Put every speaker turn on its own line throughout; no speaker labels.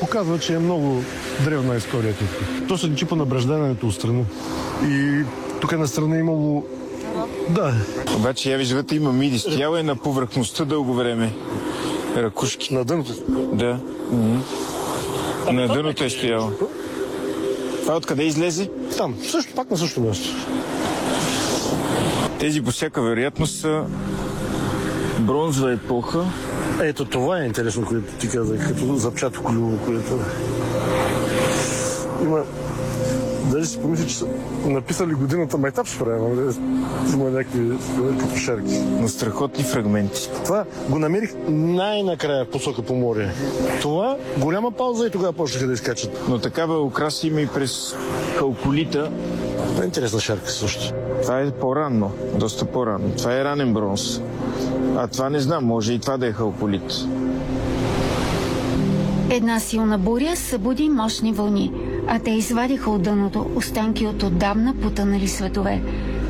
показва, че е много древна историята. То се личи по набреждането отстрани. И тук на страна е имало да.
Обаче я виждате, има миди. Стояла е на повърхността дълго време. Ракушки.
На дъното.
Да. Mm-hmm. На дъното е стояла. Това откъде излезе?
Там. Също, пак на същото място.
Тези по всяка вероятност са бронзова епоха.
Ето това е интересно, което ти казах, като запчато колюво, което има Даже си помисля, че са написали годината майтап ще правим, има някакви шерки.
Но страхотни фрагменти.
Това го намерих най-накрая в посока по море. Това голяма пауза и тогава почнаха да изкачат.
Но такава украса има и през халколита.
Това е интересна шарка също.
Това е по-ранно, доста по-ранно. Това е ранен бронз. А това не знам, може и това да е халколит.
Една силна буря събуди мощни вълни а те извадиха от дъното останки от отдавна потънали светове.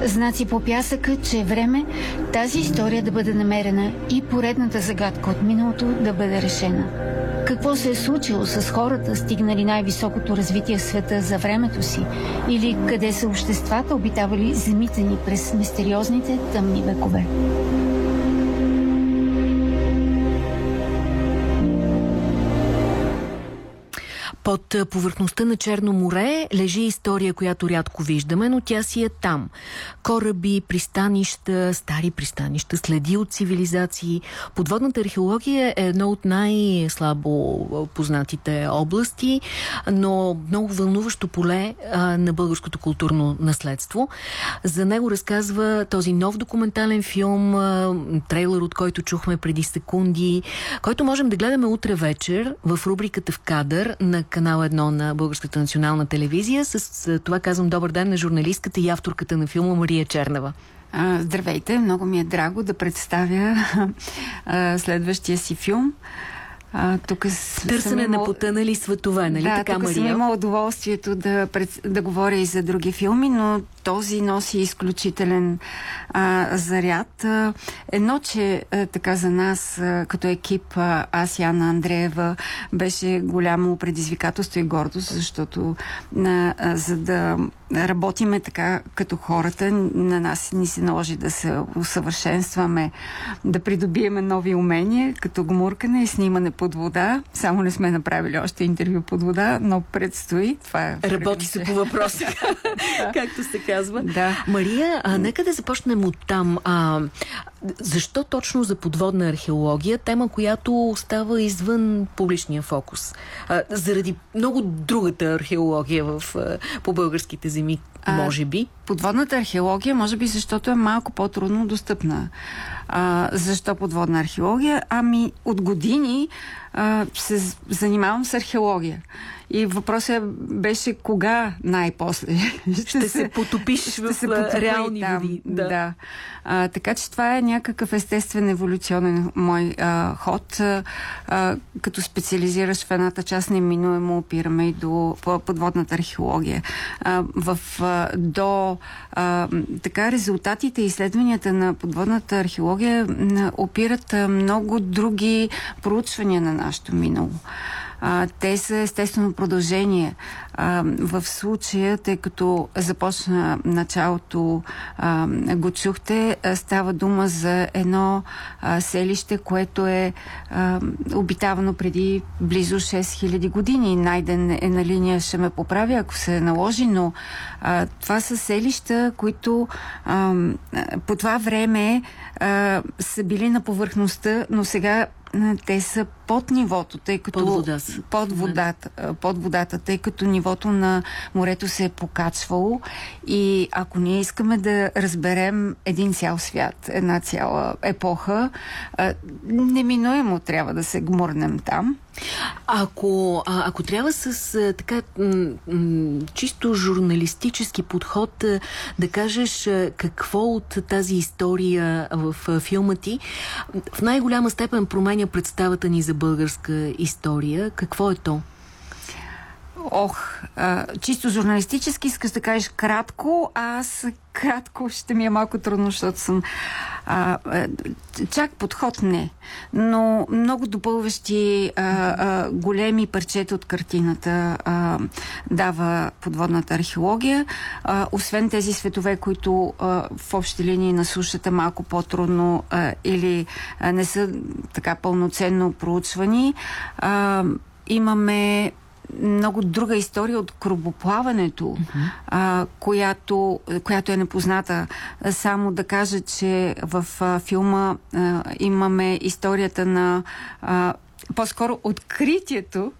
Знаци по пясъка, че е време тази история да бъде намерена и поредната загадка от миналото да бъде решена. Какво се е случило с хората, стигнали най-високото развитие в света за времето си? Или къде са обществата, обитавали земите ни през мистериозните тъмни векове?
Под повърхността на Черно море лежи история, която рядко виждаме, но тя си е там. Кораби, пристанища, стари пристанища, следи от цивилизации. Подводната археология е едно от най-слабо познатите области, но много вълнуващо поле а, на българското културно наследство. За него разказва този нов документален филм, а, трейлер, от който чухме преди секунди, който можем да гледаме утре вечер в рубриката в кадър на канал 1 на Българската национална телевизия. С това казвам добър ден на журналистката и авторката на филма Мария Чернева.
Здравейте, много ми е драго да представя следващия си филм.
А, тук Търсене имал... на потънали светове, нали
да,
така,
тук
Мария?
съм имала удоволствието да, пред... да говоря и за други филми, но този носи изключителен а, заряд. А, едно, че а, така за нас а, като екип, а, аз Анна Андреева, беше голямо предизвикателство и гордост, защото а, а, за да работиме така като хората, на нас ни се наложи да се усъвършенстваме, да придобиеме нови умения, като гмуркане и снимане под вода. Само не сме направили още интервю под вода, но предстои. Това е
Работи се по въпроса, както се казва.
Да.
Мария, а, нека да започнем от там. А, защо точно за подводна археология? Тема, която остава извън публичния фокус. А, заради много другата археология в, по българските земи, може би.
А, подводната археология, може би защото е малко по-трудно достъпна. А, защо подводна археология? Ами от години а, се занимавам с археология. И въпросът беше кога най-после
ще, ще се потопиш ще в се потопи реални там. води.
Да. да. А, така че това е някакъв естествен еволюционен мой а, ход. А, като специализираш в едната част, неминуемо опираме и до подводната археология. А, в, а, до а, така резултатите и изследванията на подводната археология опират много други проучвания на нашето минало. А, те са естествено продължение. А, в случая, тъй като започна началото, а, го чухте, става дума за едно а, селище, което е а, обитавано преди близо 6000 години. Найден е на линия, ще ме поправя, ако се наложи, но а, това са селища, които а, по това време а, са били на повърхността, но сега те са под нивото, тъй като
под, вода
под, водата, под водата, тъй като нивото на морето се е покачвало и ако ние искаме да разберем един цял свят, една цяла епоха, неминуемо трябва да се гмурнем там.
Ако, а, ако трябва с а, така чисто журналистически подход а, да кажеш а, какво от тази история в а, филма ти в най-голяма степен променя представата ни за българска история, какво е то?
Ох, а, чисто журналистически искаш да кажеш кратко, а аз кратко ще ми е малко трудно, защото съм а, чак подход не, но много допълващи а, а, големи парчета от картината а, дава подводната археология. А, освен тези светове, които а, в общи линии на сушата малко по-трудно а, или а, не са така пълноценно проучвани, а, имаме много друга история от корабоплаването, mm-hmm. а, която, която е непозната. Само да кажа, че в а, филма а, имаме историята на а, по-скоро откритието,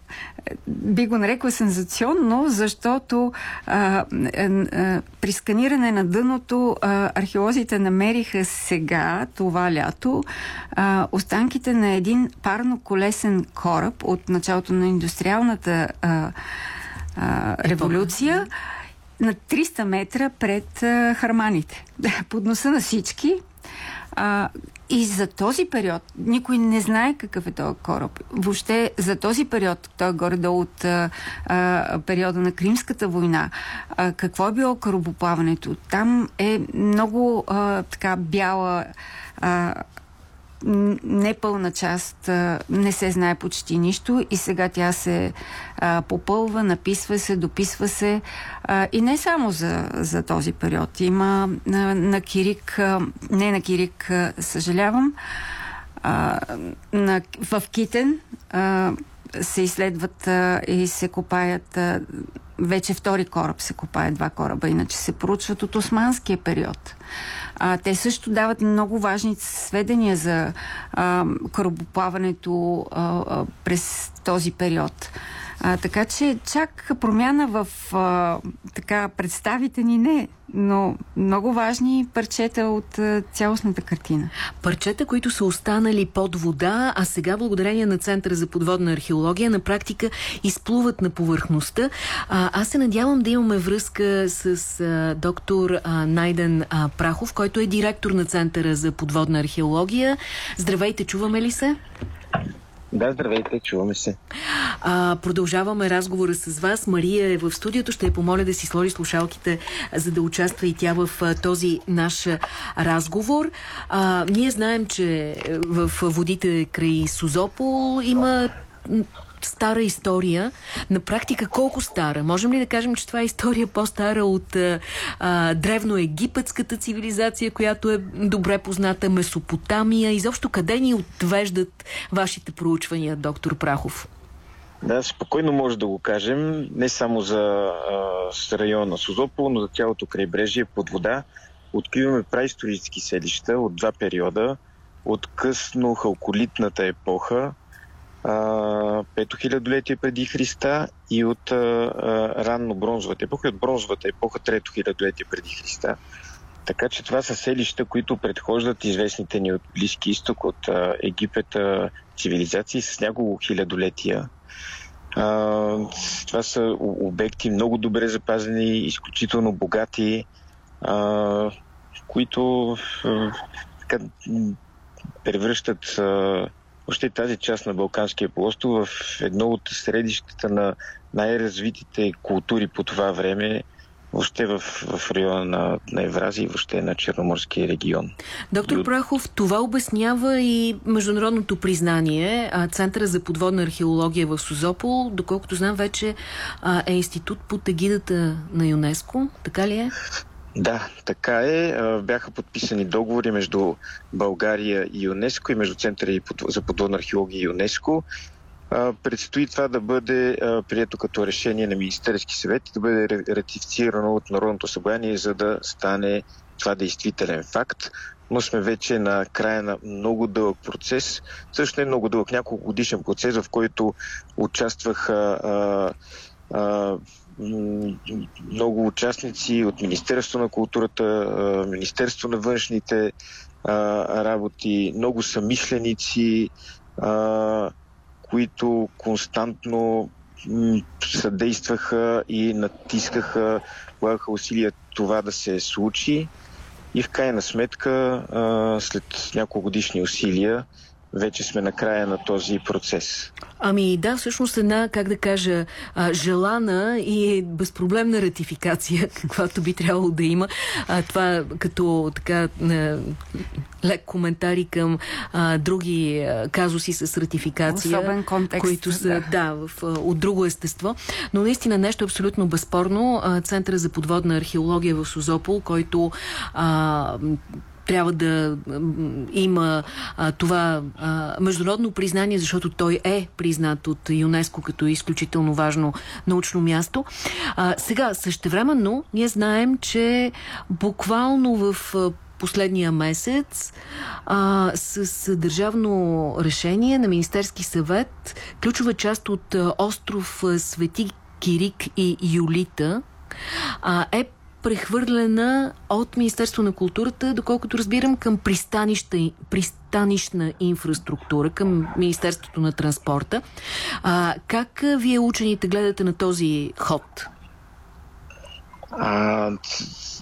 би го нарекла сензационно, защото а, а, при сканиране на дъното а, археолозите намериха сега, това лято, а, останките на един парно-колесен кораб от началото на индустриалната а, а, революция на 300 метра пред харманите. Под носа на всички. И за този период никой не знае какъв е този кораб. Въобще за този период, той е горе-долу от а, а, периода на Кримската война, а, какво е било корабоплаването? Там е много а, така бяла а, непълна част не се знае почти нищо и сега тя се а, попълва, написва се, дописва се а, и не само за, за този период. Има на, на Кирик, а, не на Кирик, а, съжалявам, а, на, в Китен а, се изследват а, и се копаят а, вече втори кораб се копае, два кораба, иначе се поручват от османския период. А, те също дават много важни сведения за а, корабоплаването а, а, през този период. А, така че чак промяна в а, така представите ни не, но много важни парчета от а, цялостната картина.
Парчета, които са останали под вода, а сега благодарение на Центъра за подводна археология на практика изплуват на повърхността. А, аз се надявам да имаме връзка с а, доктор а, Найден а, Прахов, който е директор на Центъра за подводна археология. Здравейте, чуваме ли се?
Да, здравейте, чуваме се.
А, продължаваме разговора с вас. Мария е в студиото. Ще я помоля да си сложи слушалките, за да участва и тя в този наш разговор. А, ние знаем, че в водите край Сузопол има стара история. На практика колко стара? Можем ли да кажем, че това е история по-стара от а, древноегипетската цивилизация, която е добре позната, Месопотамия? Изобщо къде ни отвеждат вашите проучвания, доктор Прахов?
Да, спокойно може да го кажем. Не само за а, района Созопол, но за цялото крайбрежие под вода. Откриваме праисторически селища от два периода. От късно халколитната епоха, пето хилядолетие преди Христа и от ранно бронзовата епоха и от бронзовата епоха трето хилядолетие преди Христа. Така че това са селища, които предхождат известните ни от Близки изток, от Египет цивилизации с няколко хилядолетия. Това са обекти много добре запазени, изключително богати, които така, превръщат въобще тази част на Балканския полуостров в едно от средищата на най-развитите култури по това време, въобще в, в района на, на Евразия и въобще на Черноморския регион.
Доктор Прахов, това обяснява и международното признание. Центъра за подводна археология в Сузопол, доколкото знам вече е институт под егидата на ЮНЕСКО. Така ли е?
Да, така е. Бяха подписани договори между България и ЮНЕСКО и между Центъра за подводна археология и ЮНЕСКО. Предстои това да бъде прието като решение на Министерски съвет и да бъде ратифицирано от Народното събрание, за да стане това действителен факт. Но сме вече на края на много дълъг процес. Също е много дълъг, няколко годишен процес, в който участваха а, а, много участници от Министерство на културата, Министерство на външните работи, много самишленици, които константно съдействаха и натискаха, полагаха усилия това да се случи. И в крайна сметка, след няколко годишни усилия, вече сме на края на този процес.
Ами да, всъщност една, как да кажа, а, желана и безпроблемна ратификация, каквато би трябвало да има. А, това като така а, лек коментари към а, други а, казуси с ратификация.
Особен контекст.
Които са, да, да в, а, от друго естество. Но наистина нещо абсолютно безспорно. А, Центъра за подводна археология в Созопол, който а, трябва да има а, това а, международно признание, защото той е признат от ЮНЕСКО като изключително важно научно място. А, сега, същевременно, ние знаем, че буквално в последния месец а, с, държавно решение на Министерски съвет ключова част от остров Свети Кирик и Юлита а, е прехвърлена от Министерство на културата, доколкото разбирам, към пристанищна инфраструктура, към Министерството на транспорта. А, как вие учените гледате на този ход?
А,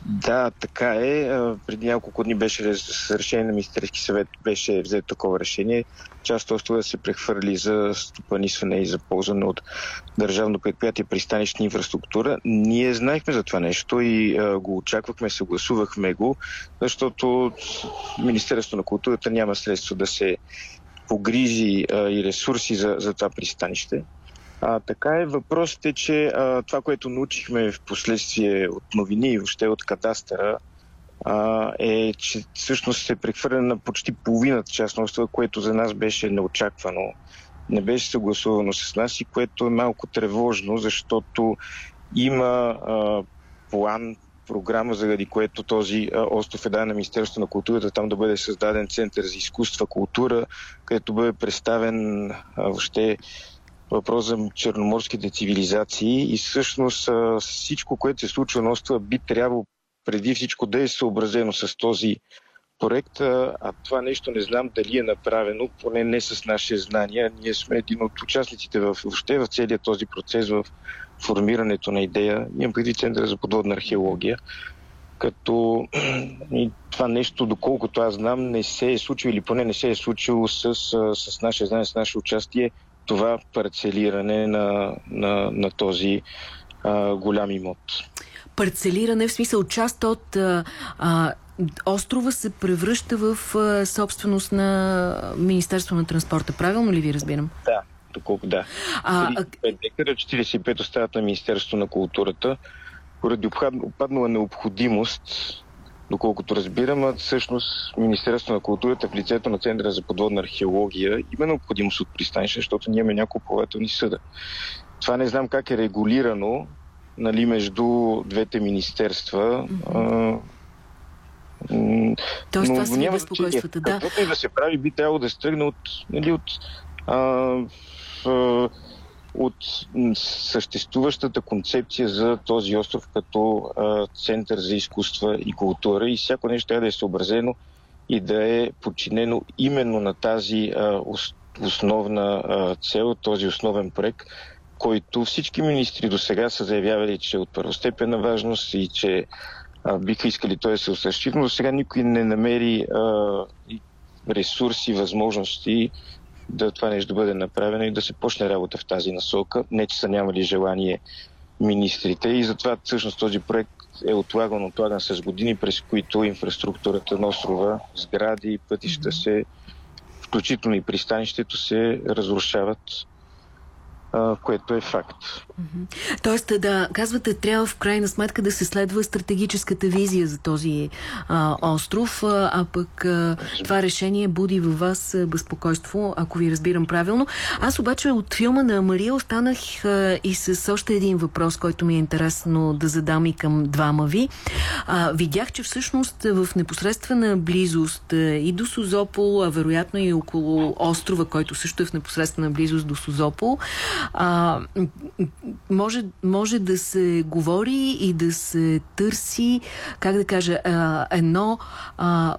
да, така е. Преди няколко дни беше с решение на Министерски съвет беше взето такова решение. Част от да се прехвърли за стопанисване и за ползване от Държавно предприятие пристанищна инфраструктура. Ние знаехме за това нещо и а, го очаквахме, съгласувахме го, защото Министерството на културата няма средства да се погрижи а, и ресурси за, за това пристанище. А, така е. Въпросът е, че а, това, което научихме в последствие от новини и въобще от кадастъра, а, е, че всъщност се прехвърля на почти половината част на което за нас беше неочаквано. Не беше съгласувано с нас и което е малко тревожно, защото има а, план, програма, заради което този остров е даден на Министерството на културата, там да бъде създаден център за изкуства, култура, където бъде представен а, въобще въпрос за черноморските цивилизации и всъщност всичко, което се случва на острова, би трябвало преди всичко да е съобразено с този проект, а това нещо не знам дали е направено, поне не с нашите знания. Ние сме един от участниците в, въобще в целият този процес, в формирането на идея. Имам преди Центъра за подводна археология, като и това нещо, доколкото аз знам, не се е случило или поне не се е случило с, с наше знание, с наше участие това парцелиране на, на, на този а, голям имот.
Парцелиране в смисъл част от а, острова се превръща в а, собственост на Министерство на транспорта. Правилно ли ви разбирам?
Да, доколко да. А, 35 декара, 45 остават на Министерство на културата поради опаднала необходимост доколкото разбирам, всъщност Министерството на културата в лицето на Центъра за подводна археология има необходимост от пристанище, защото ние имаме няколко плавателни съда. Това не знам как е регулирано нали, между двете министерства. Mm-hmm.
Тоест, това са безпокойствата, да.
Каквото и да се прави, би трябвало да се тръгне от, нали, от а, в, от съществуващата концепция за този остров като а, център за изкуства и култура. И всяко нещо трябва да е съобразено и да е подчинено именно на тази а, основна а, цел, този основен проект, който всички министри до сега са заявявали, че е от първостепенна важност и че а, биха искали той да се осъществи, но сега никой не намери а, ресурси, възможности да това нещо да бъде направено и да се почне работа в тази насока. Не, че са нямали желание министрите и затова всъщност този проект е отлаган, отлаган с години, през които инфраструктурата на острова, сгради, пътища се, включително и пристанището се разрушават което е факт.
Тоест, да, казвате, трябва в крайна сметка да се следва стратегическата визия за този а, остров, а, пък а, това решение буди във вас безпокойство, ако ви разбирам правилно. Аз обаче от филма на Мария останах а, и с още един въпрос, който ми е интересно да задам и към двама ви. А, видях, че всъщност в непосредствена близост и до Созопол, а вероятно и около острова, който също е в непосредствена близост до Созопол, а, може, може да се говори и да се търси, как да кажа, а, едно а,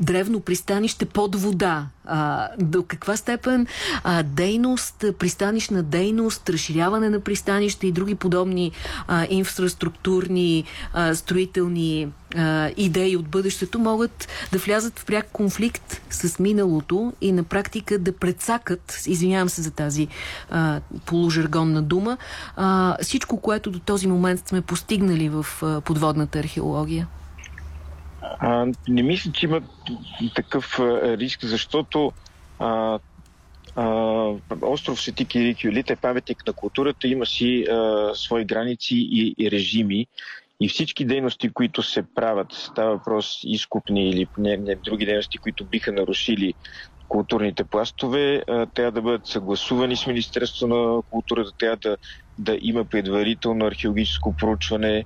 древно пристанище под вода. А, до каква степен а, дейност, пристанищна дейност, разширяване на пристанища и други подобни а, инфраструктурни, а, строителни а, идеи от бъдещето могат да влязат в пряк конфликт с миналото и на практика да прецакат, извинявам се за тази а, полужаргонна дума, а, всичко, което до този момент сме постигнали в а, подводната археология?
А, не мисля, че има такъв риск, защото а, а, остров Свети Кирик Юлит е паметник на културата, има си а, свои граници и, и режими. И всички дейности, които се правят, става въпрос изкупни или не, не, други дейности, които биха нарушили културните пластове, трябва да бъдат съгласувани с Министерството на културата, трябва да, да има предварително археологическо проучване,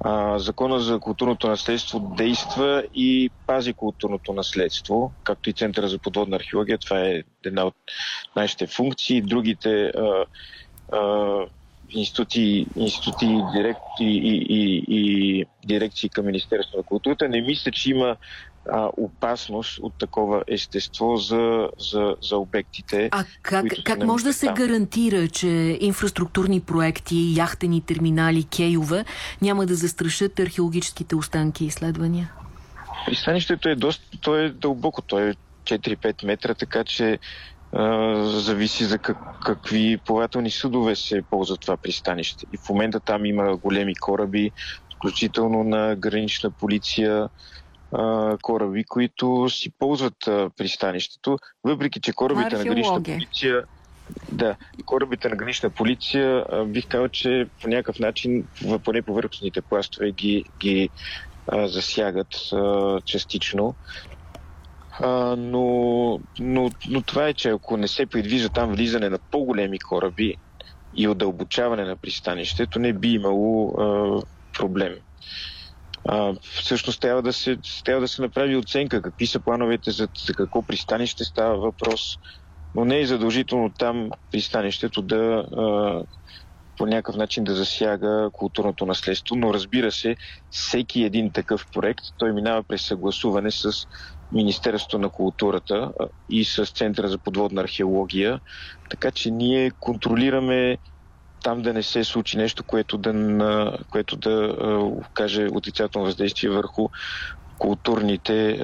а, закона за културното наследство действа и пази културното наследство, както и Центъра за подводна археология. Това е една от нашите функции. Другите а, а, институти, институти директ, и, и, и, и дирекции към Министерство на културата. Не мисля, че има а, опасност от такова естество за, за, за обектите.
А как, как може да се там. гарантира, че инфраструктурни проекти, яхтени терминали, кейове няма да застрашат археологическите останки и изследвания?
Пристанището е доста, то е дълбоко, то е 4-5 метра, така че а, зависи за как, какви плавателни съдове се ползват това пристанище. И в момента там има големи кораби, включително на гранична полиция, кораби, които си ползват пристанището, въпреки че корабите на гранична полиция да, корабите на гранична полиция бих казал, че по някакъв начин, поне повърхностните пластове ги, ги а, засягат а, частично. А, но, но, но това е, че ако не се предвижда там влизане на по-големи кораби и удълбочаване на пристанището, не би имало а, проблем а, всъщност трябва да, се, трябва да се направи оценка какви са плановете за, за какво пристанище става въпрос, но не е задължително там пристанището да а, по някакъв начин да засяга културното наследство, но разбира се, всеки един такъв проект, той минава през съгласуване с Министерството на културата и с Центъра за подводна археология, така че ние контролираме там да не се случи нещо, което да, което да окаже отрицателно въздействие върху културните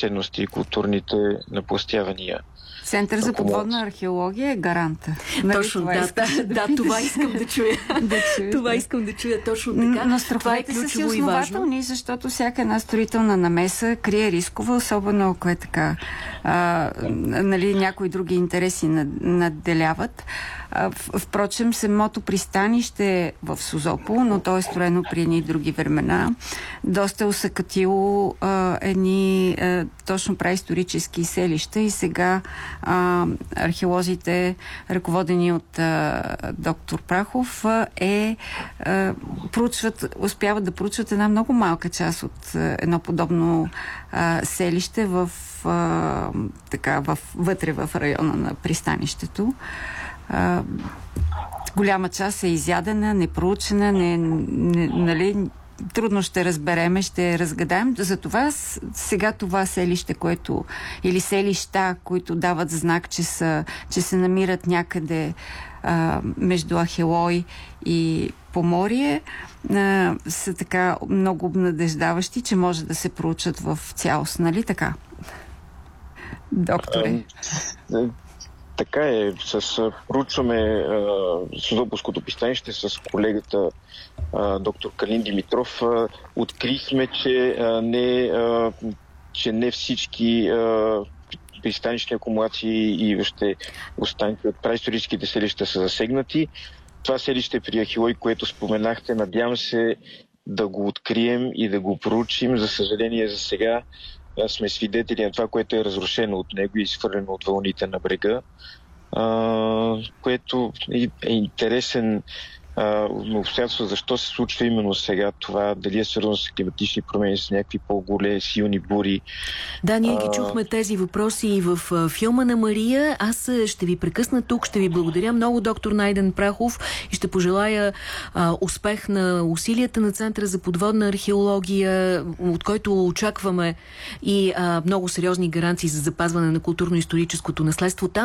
ценности и културните напластявания.
Център за подводна археология е гаранта.
Нали, точно, това да, да, да, това искам да чуя. да това искам да чуя точно така.
Но страховете са си основателни, защото всяка една строителна намеса крие рискове, особено ако е така а, нали, някои други интереси надделяват. Впрочем, самото пристанище в Созопо, но то е строено при едни други времена, доста е усъкатило а, едни а, точно праисторически селища и сега а, археолозите, ръководени от а, доктор Прахов, а, е а, проучват, успяват да проучват една много малка част от а, едно подобно а, селище в, а, така, в, вътре в района на пристанището а, голяма част е изядена, непроучена, не, не, нали, трудно ще разбереме, ще разгадаем. Затова сега това селище, което или селища, които дават знак, че, са, че се намират някъде а, между Ахелой и Поморие, а, са така много обнадеждаващи, че може да се проучат в цялост, нали така? Докторе.
Така е. С, проучваме Созопolското пристанище с колегата а, доктор Калин Димитров. А, открихме, че, а, не, а, че не всички а, пристанищни акумулации и въобще останки от праисторическите селища са засегнати. Това селище при Ахилой, което споменахте, надявам се да го открием и да го проучим. За съжаление, за сега сме свидетели на това, което е разрушено от него и изхвърлено от вълните на брега, а, което е интересен а, обстоятелства защо се случва именно сега това, дали е свързано с климатични промени, с някакви по-големи силни бури.
Да, ние ги
А,
чухме тези въпроси и в филма на Мария. Аз ще ви прекъсна тук, ще ви благодаря много, доктор Найден Прахов, и ще пожелая а, успех на усилията на Центъра за подводна археология, от който очакваме и а, много сериозни гаранции за запазване на културно-историческото наследство там.